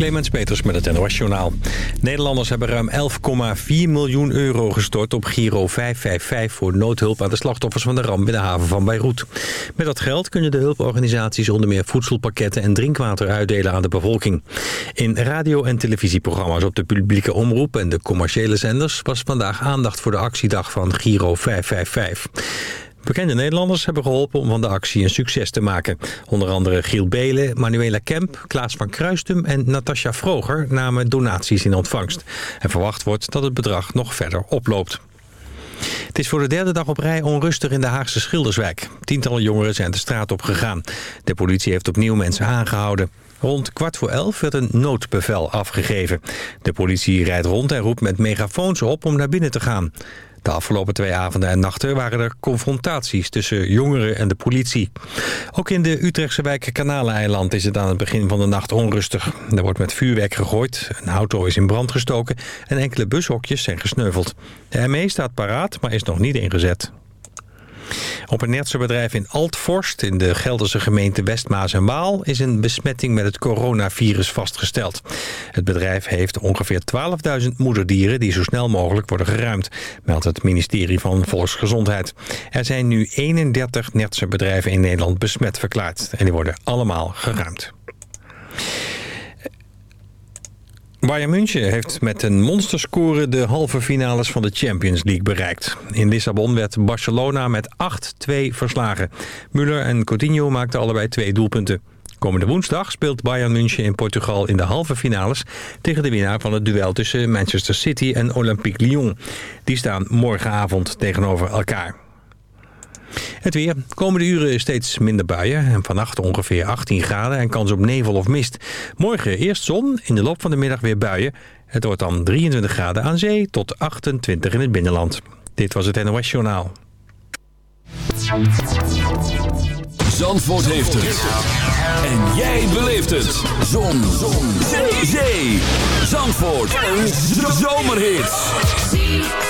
Clemens Peters met het NOS Journaal. Nederlanders hebben ruim 11,4 miljoen euro gestort op Giro 555... voor noodhulp aan de slachtoffers van de ramp in de haven van Beirut. Met dat geld kunnen de hulporganisaties onder meer voedselpakketten... en drinkwater uitdelen aan de bevolking. In radio- en televisieprogramma's op de publieke omroep... en de commerciële zenders was vandaag aandacht voor de actiedag van Giro 555. Bekende Nederlanders hebben geholpen om van de actie een succes te maken. Onder andere Giel Belen, Manuela Kemp, Klaas van Kruistum en Natasja Vroger namen donaties in ontvangst. En verwacht wordt dat het bedrag nog verder oploopt. Het is voor de derde dag op rij onrustig in de Haagse Schilderswijk. Tientallen jongeren zijn de straat op gegaan. De politie heeft opnieuw mensen aangehouden. Rond kwart voor elf werd een noodbevel afgegeven. De politie rijdt rond en roept met megafoons op om naar binnen te gaan. De afgelopen twee avonden en nachten waren er confrontaties tussen jongeren en de politie. Ook in de Utrechtse wijk Kanaleiland is het aan het begin van de nacht onrustig. Er wordt met vuurwerk gegooid, een auto is in brand gestoken en enkele bushokjes zijn gesneuveld. De ME staat paraat, maar is nog niet ingezet. Op een bedrijf in Altforst in de Gelderse gemeente Westmaas en Waal is een besmetting met het coronavirus vastgesteld. Het bedrijf heeft ongeveer 12.000 moederdieren die zo snel mogelijk worden geruimd, meldt het ministerie van Volksgezondheid. Er zijn nu 31 bedrijven in Nederland besmet verklaard en die worden allemaal geruimd. Bayern München heeft met een monsterscore de halve finales van de Champions League bereikt. In Lissabon werd Barcelona met 8-2 verslagen. Müller en Coutinho maakten allebei twee doelpunten. Komende woensdag speelt Bayern München in Portugal in de halve finales... tegen de winnaar van het duel tussen Manchester City en Olympique Lyon. Die staan morgenavond tegenover elkaar. Het weer. Komende uren steeds minder buien. En vannacht ongeveer 18 graden en kans op nevel of mist. Morgen eerst zon, in de loop van de middag weer buien. Het wordt dan 23 graden aan zee tot 28 in het binnenland. Dit was het NOS Journaal. Zandvoort heeft het. En jij beleeft het. Zon. zon. Zee. Zee. Zandvoort. Een zomerhit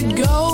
to go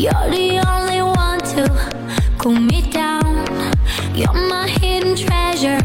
You're the only one to cool me down. You're my hidden treasure.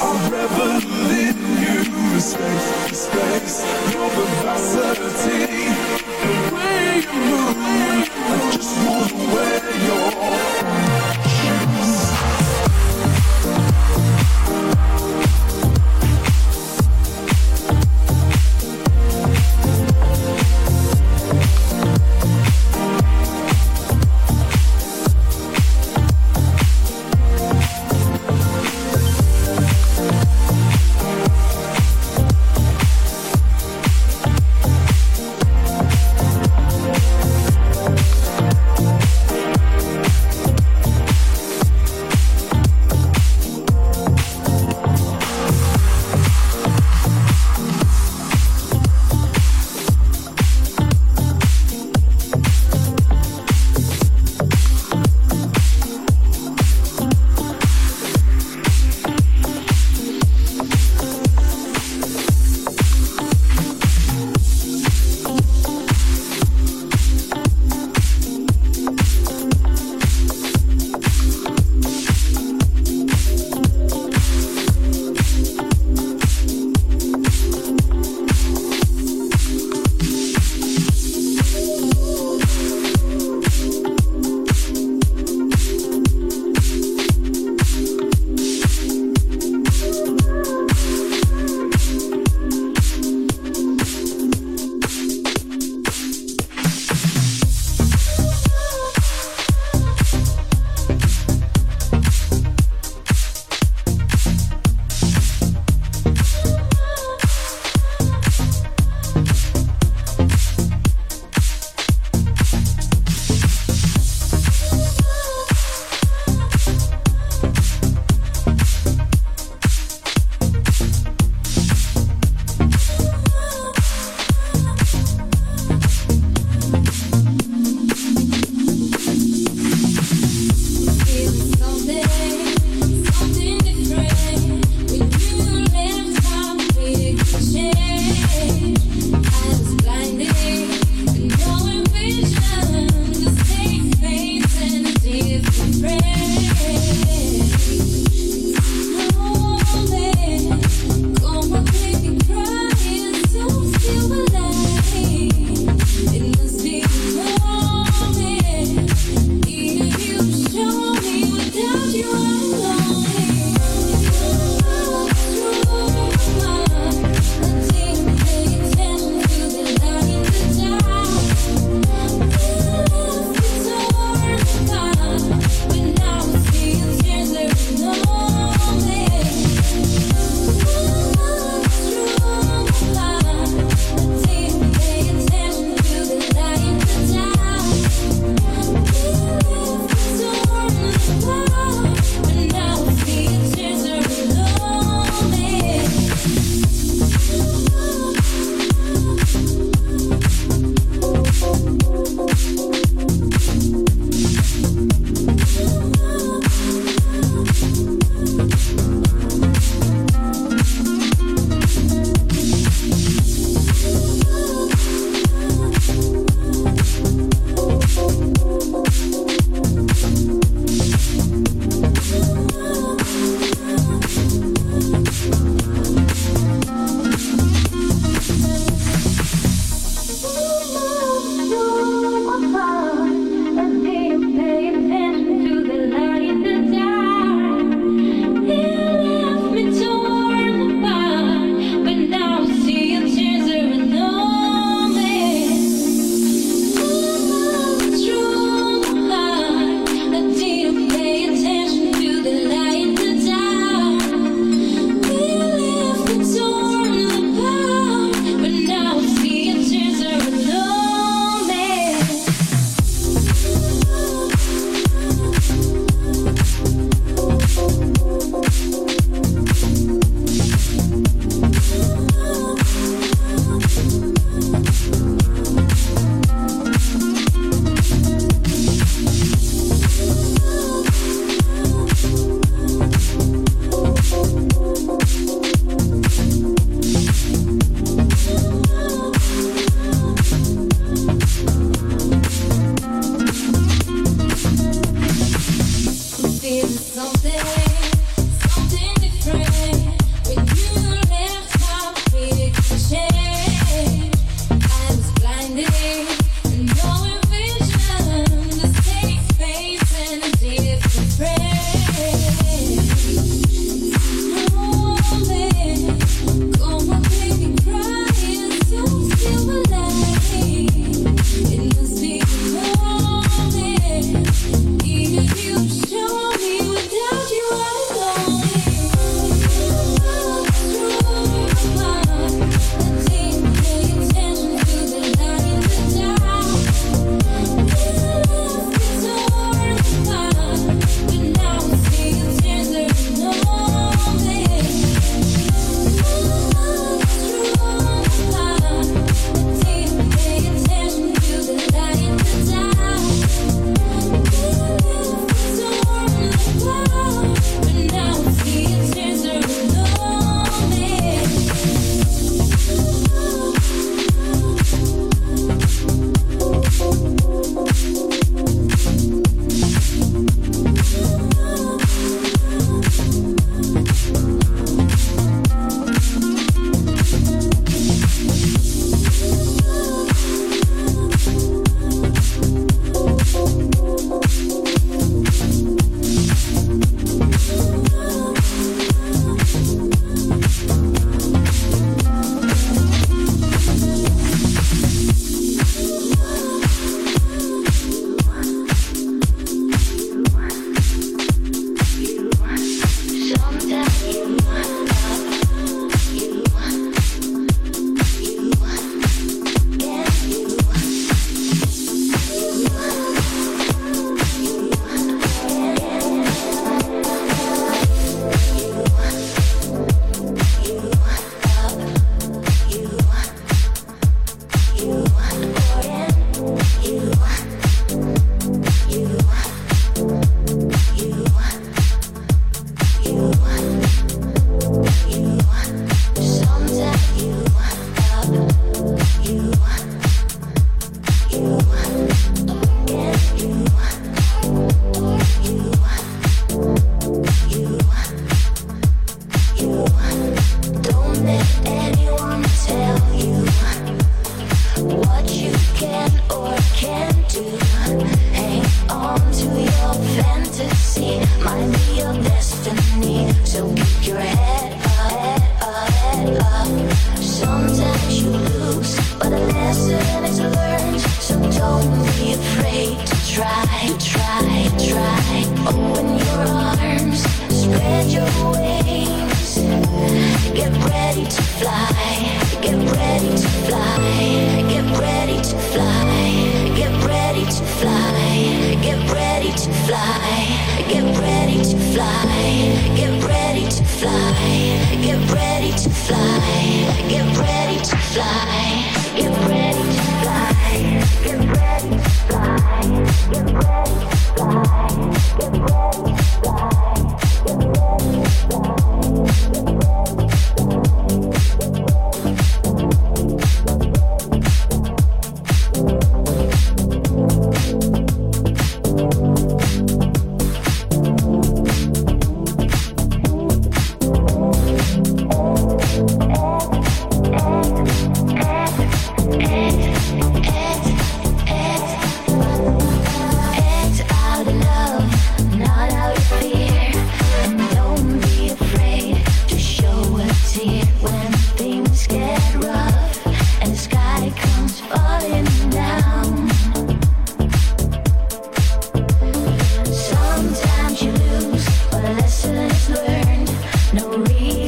I revel in you. Space, space, your vivacity, the way you move, just want to wear your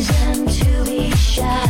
reason to be shy.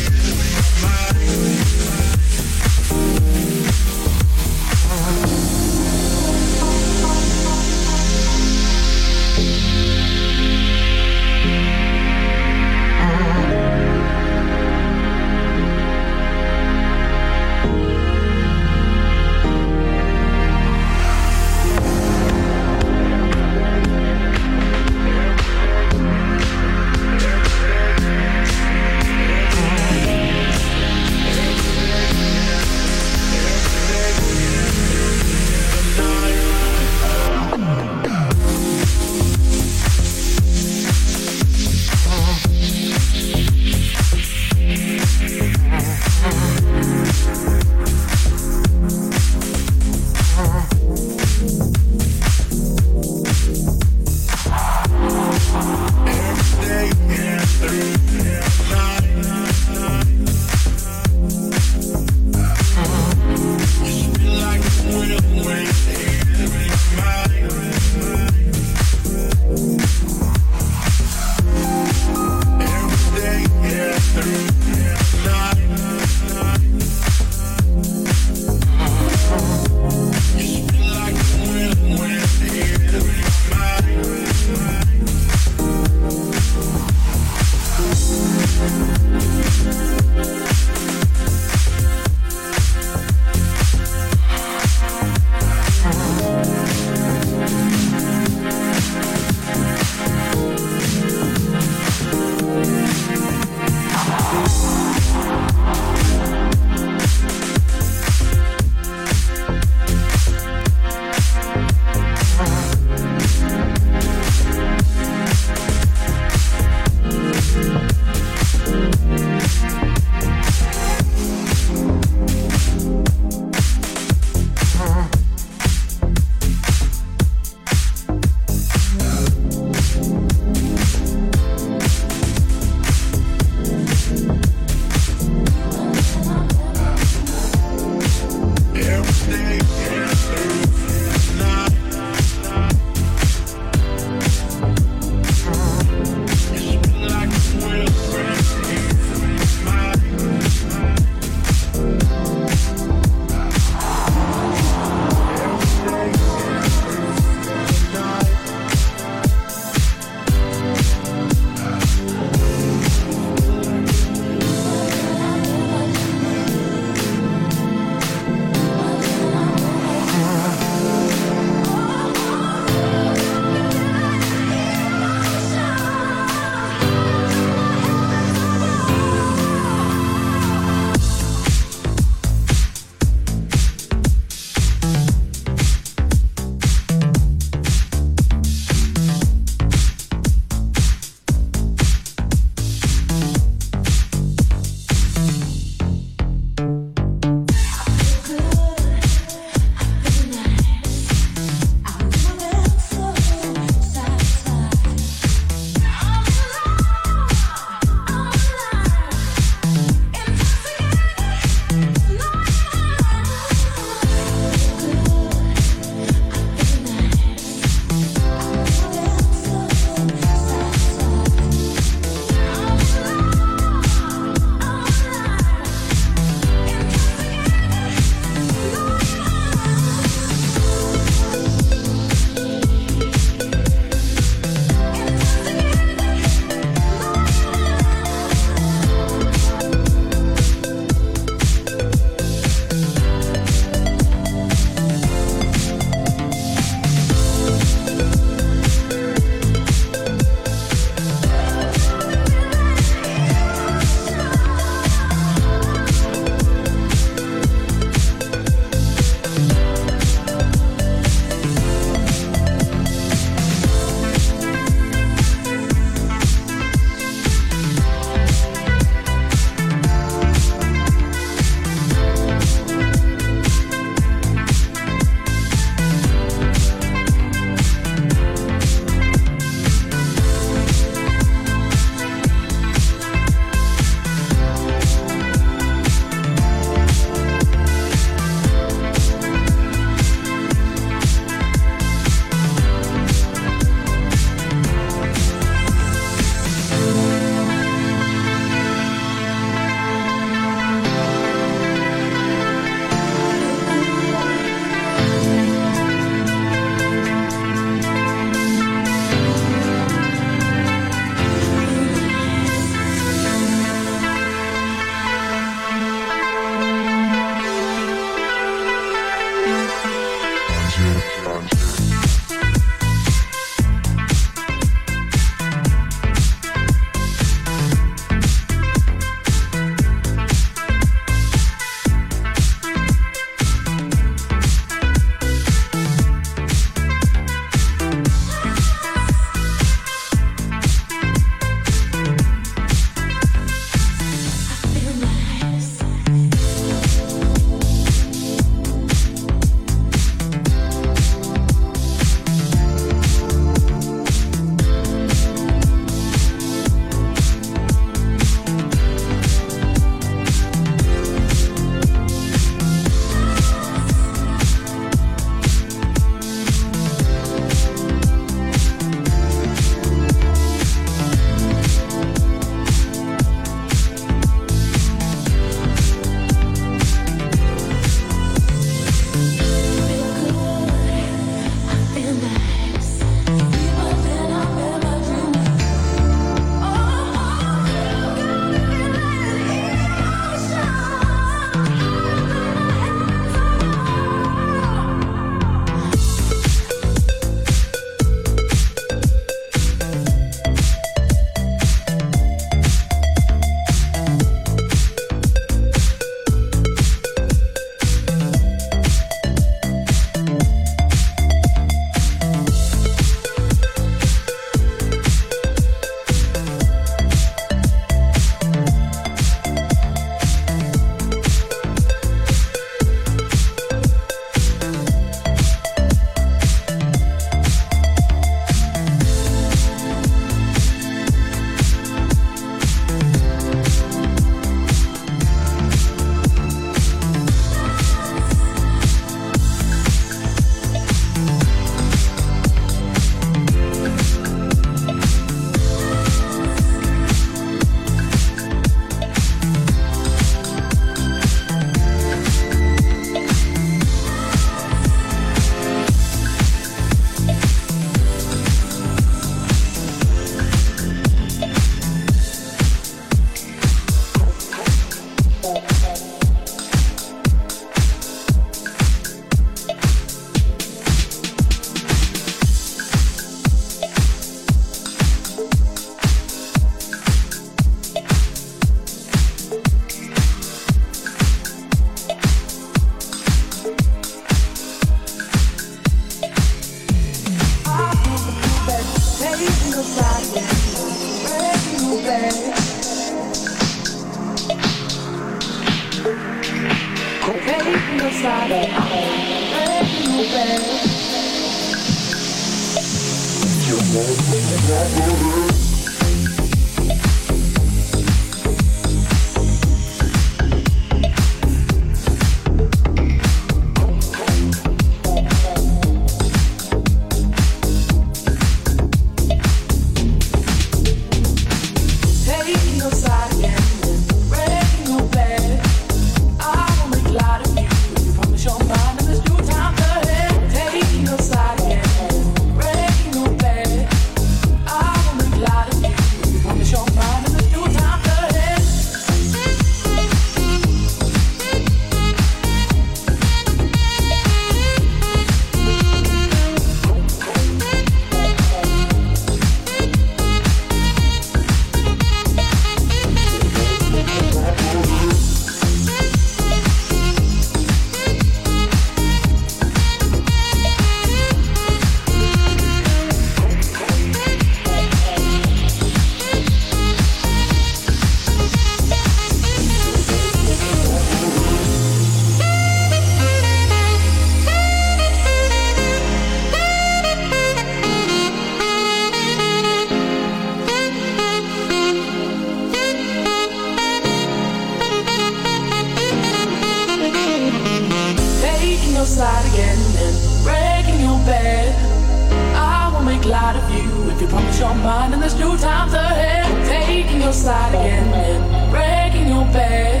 Mind Finding there's new times ahead, taking your side again and breaking your bed.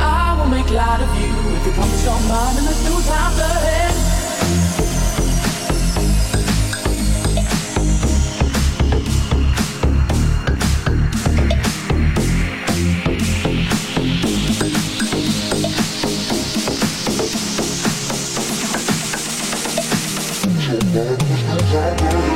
I will make light of you if you promise your mind and there's new times ahead. Bad, there's no time